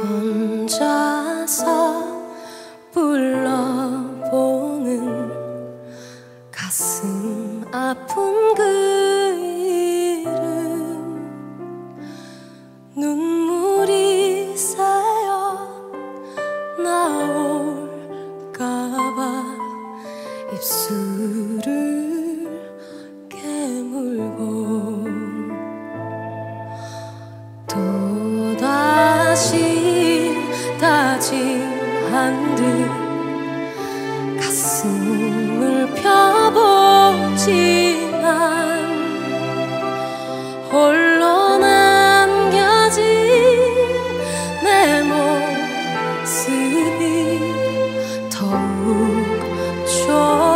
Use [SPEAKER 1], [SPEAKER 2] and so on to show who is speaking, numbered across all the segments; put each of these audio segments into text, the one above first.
[SPEAKER 1] 혼자서 불러보는 가슴 아픈 그 한 듯 가슴을 펴보지만 홀로 남겨진 내 모습이 더욱 좋아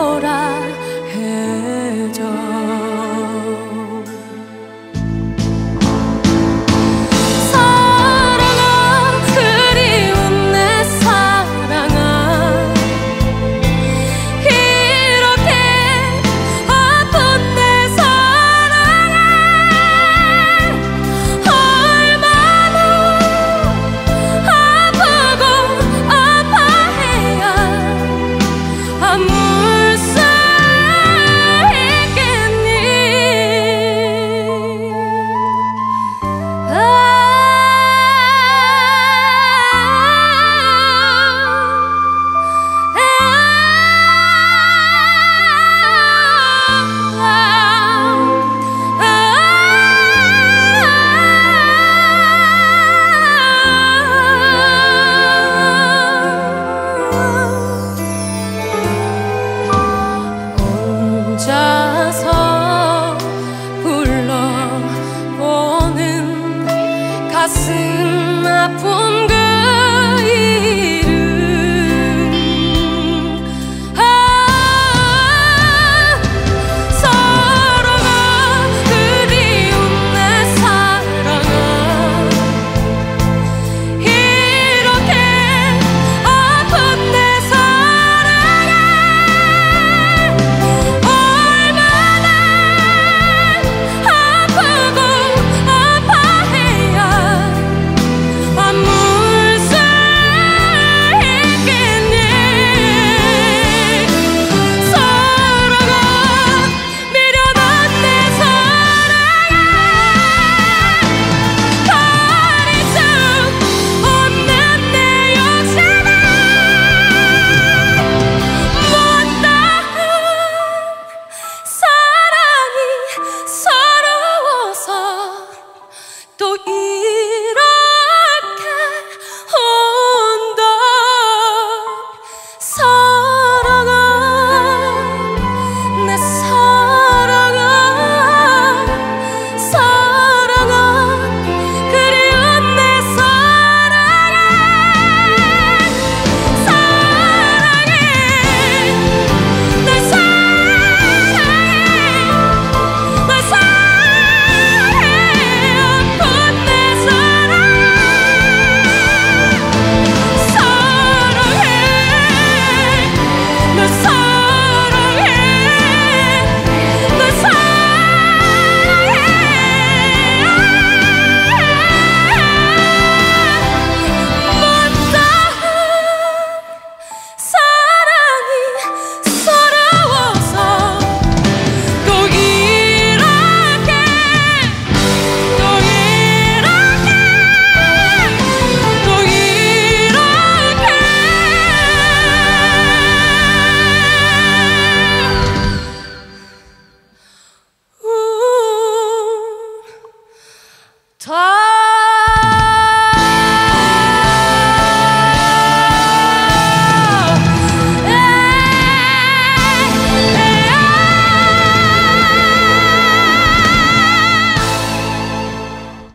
[SPEAKER 1] up woman